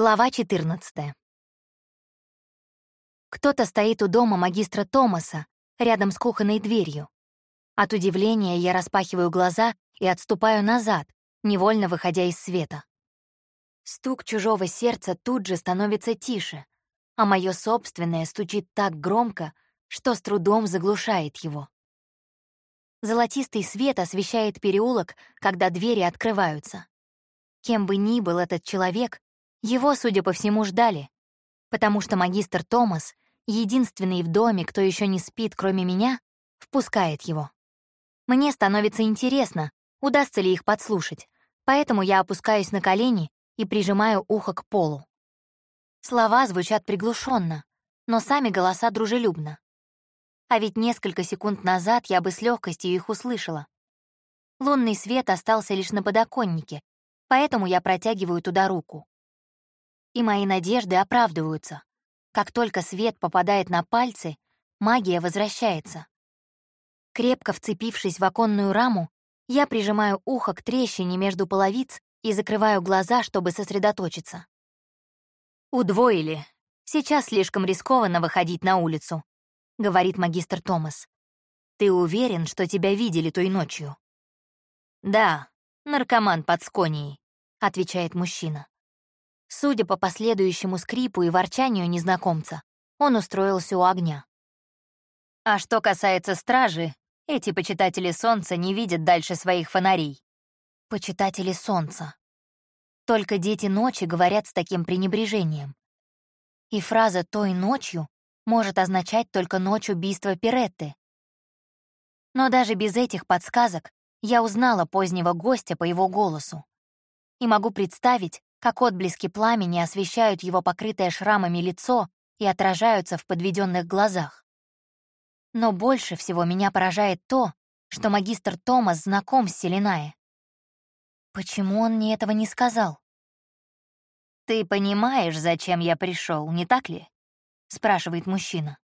Глава 14. Кто-то стоит у дома магистра Томаса, рядом с кухонной дверью. От удивления я распахиваю глаза и отступаю назад, невольно выходя из света. Стук чужого сердца тут же становится тише, а мое собственное стучит так громко, что с трудом заглушает его. Золотистый свет освещает переулок, когда двери открываются. Кем бы ни был этот человек, его, судя по всему, ждали, потому что магистр Томас, единственный в доме, кто еще не спит, кроме меня, впускает его. Мне становится интересно, удастся ли их подслушать, поэтому я опускаюсь на колени и прижимаю ухо к полу. Слова звучат приглушенно, но сами голоса дружелюбно. А ведь несколько секунд назад я бы с легкостью их услышала. Лунный свет остался лишь на подоконнике, поэтому я протягиваю туда руку и мои надежды оправдываются. Как только свет попадает на пальцы, магия возвращается. Крепко вцепившись в оконную раму, я прижимаю ухо к трещине между половиц и закрываю глаза, чтобы сосредоточиться. «Удвоили. Сейчас слишком рискованно выходить на улицу», — говорит магистр Томас. «Ты уверен, что тебя видели той ночью?» «Да, наркоман под сконией», — отвечает мужчина. Судя по последующему скрипу и ворчанию незнакомца, он устроился у огня. А что касается стражи, эти почитатели солнца не видят дальше своих фонарей. Почитатели солнца. Только дети ночи говорят с таким пренебрежением. И фраза «той ночью» может означать только ночь убийства Пиретты. Но даже без этих подсказок я узнала позднего гостя по его голосу. И могу представить, как отблески пламени освещают его покрытое шрамами лицо и отражаются в подведенных глазах. Но больше всего меня поражает то, что магистр Томас знаком с Селинае. Почему он мне этого не сказал? «Ты понимаешь, зачем я пришел, не так ли?» — спрашивает мужчина.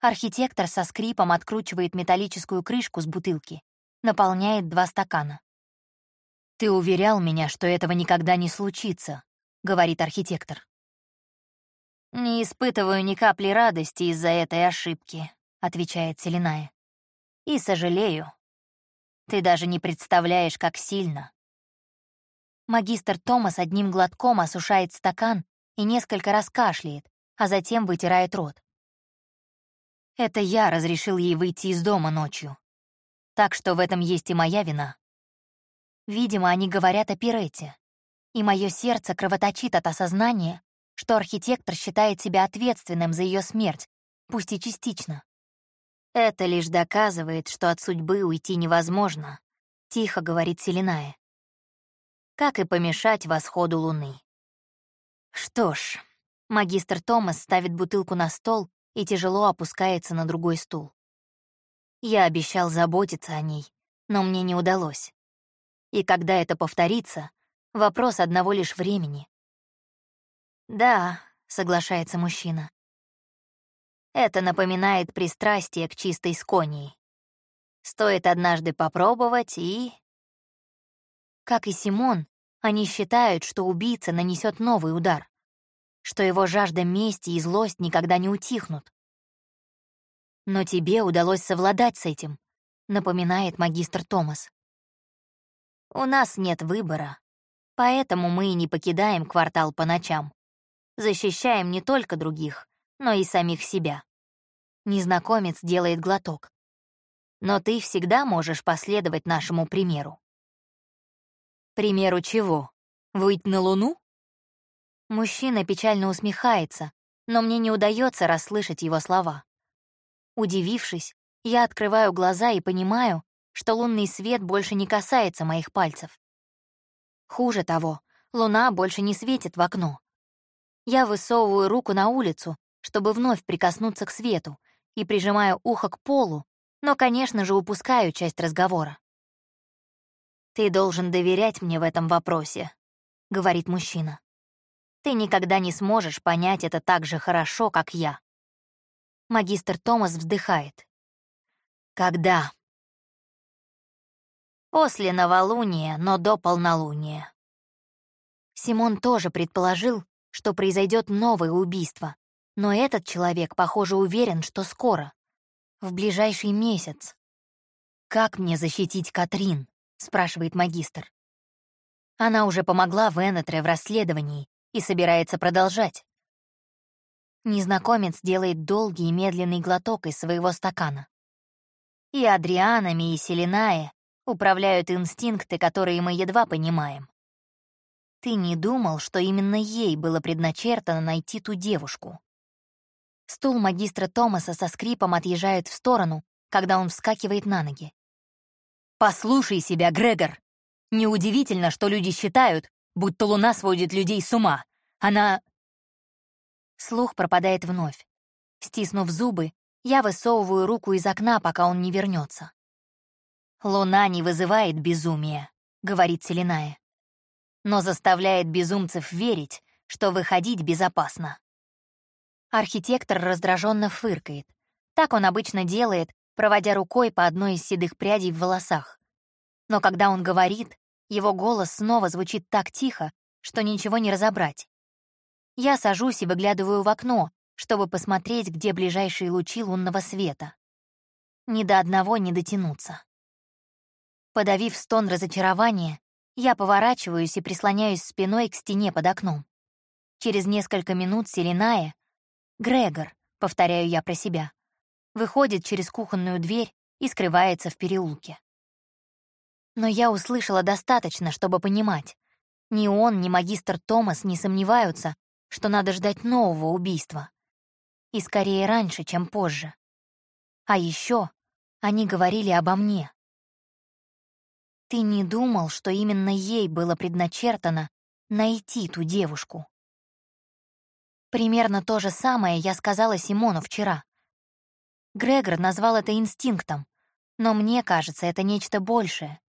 Архитектор со скрипом откручивает металлическую крышку с бутылки, наполняет два стакана. «Ты уверял меня, что этого никогда не случится», — говорит архитектор. «Не испытываю ни капли радости из-за этой ошибки», — отвечает Селиная. «И сожалею. Ты даже не представляешь, как сильно». Магистр Томас одним глотком осушает стакан и несколько раз кашляет, а затем вытирает рот. Это я разрешил ей выйти из дома ночью. Так что в этом есть и моя вина. Видимо, они говорят о Пирете. И мое сердце кровоточит от осознания, что архитектор считает себя ответственным за ее смерть, пусть и частично. «Это лишь доказывает, что от судьбы уйти невозможно», — тихо говорит Селиная. «Как и помешать восходу Луны». Что ж, магистр Томас ставит бутылку на стол и тяжело опускается на другой стул. Я обещал заботиться о ней, но мне не удалось. И когда это повторится, вопрос одного лишь времени. «Да», — соглашается мужчина. «Это напоминает пристрастие к чистой сконии. Стоит однажды попробовать и...» Как и Симон, они считают, что убийца нанесет новый удар, что его жажда мести и злость никогда не утихнут. «Но тебе удалось совладать с этим», — напоминает магистр Томас. У нас нет выбора, поэтому мы и не покидаем квартал по ночам. Защищаем не только других, но и самих себя. Незнакомец делает глоток. Но ты всегда можешь последовать нашему примеру. Примеру чего? Выйти на Луну? Мужчина печально усмехается, но мне не удается расслышать его слова. Удивившись, я открываю глаза и понимаю, что лунный свет больше не касается моих пальцев. Хуже того, луна больше не светит в окно. Я высовываю руку на улицу, чтобы вновь прикоснуться к свету, и прижимаю ухо к полу, но, конечно же, упускаю часть разговора. «Ты должен доверять мне в этом вопросе», — говорит мужчина. «Ты никогда не сможешь понять это так же хорошо, как я». Магистр Томас вздыхает. «Когда?» После новолуния, но до полнолуния. Симон тоже предположил, что произойдет новое убийство, но этот человек, похоже, уверен, что скоро. В ближайший месяц. «Как мне защитить Катрин?» — спрашивает магистр. Она уже помогла Венетре в расследовании и собирается продолжать. Незнакомец делает долгий и медленный глоток из своего стакана. И Адрианами, и Селиная управляют инстинкты, которые мы едва понимаем. Ты не думал, что именно ей было предначертано найти ту девушку? Стул магистра Томаса со скрипом отъезжает в сторону, когда он вскакивает на ноги. «Послушай себя, Грегор! Неудивительно, что люди считают, будто Луна сводит людей с ума. Она...» Слух пропадает вновь. Стиснув зубы, я высовываю руку из окна, пока он не вернется. «Луна не вызывает безумия», — говорит Селиная, «но заставляет безумцев верить, что выходить безопасно». Архитектор раздраженно фыркает. Так он обычно делает, проводя рукой по одной из седых прядей в волосах. Но когда он говорит, его голос снова звучит так тихо, что ничего не разобрать. Я сажусь и выглядываю в окно, чтобы посмотреть, где ближайшие лучи лунного света. Ни до одного не дотянуться. Подавив стон разочарования, я поворачиваюсь и прислоняюсь спиной к стене под окном. Через несколько минут Селиная, «Грегор», — повторяю я про себя, выходит через кухонную дверь и скрывается в переулке. Но я услышала достаточно, чтобы понимать. Ни он, ни магистр Томас не сомневаются, что надо ждать нового убийства. И скорее раньше, чем позже. А еще они говорили обо мне. Ты не думал, что именно ей было предначертано найти ту девушку? Примерно то же самое я сказала Симону вчера. Грегор назвал это инстинктом, но мне кажется, это нечто большее.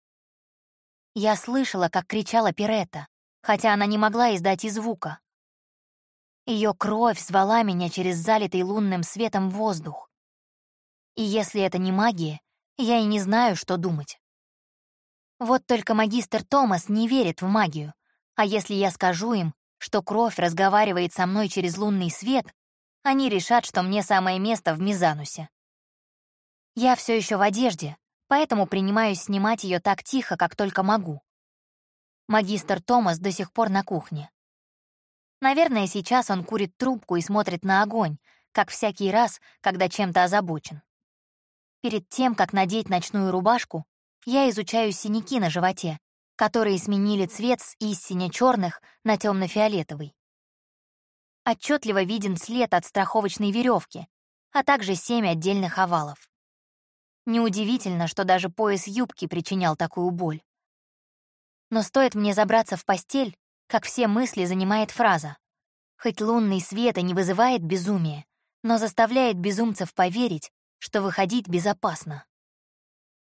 Я слышала, как кричала Пиретта, хотя она не могла издать и звука. Ее кровь звала меня через залитый лунным светом воздух. И если это не магия, я и не знаю, что думать. Вот только магистр Томас не верит в магию, а если я скажу им, что кровь разговаривает со мной через лунный свет, они решат, что мне самое место в Мизанусе. Я все еще в одежде, поэтому принимаюсь снимать ее так тихо, как только могу. Магистр Томас до сих пор на кухне. Наверное, сейчас он курит трубку и смотрит на огонь, как всякий раз, когда чем-то озабочен. Перед тем, как надеть ночную рубашку, я изучаю синяки на животе, которые сменили цвет с истине черных на темно-фиолетовый. Отчетливо виден след от страховочной веревки, а также семь отдельных овалов. Неудивительно, что даже пояс юбки причинял такую боль. Но стоит мне забраться в постель, как все мысли занимает фраза. Хоть лунный свет и не вызывает безумия, но заставляет безумцев поверить, что выходить безопасно.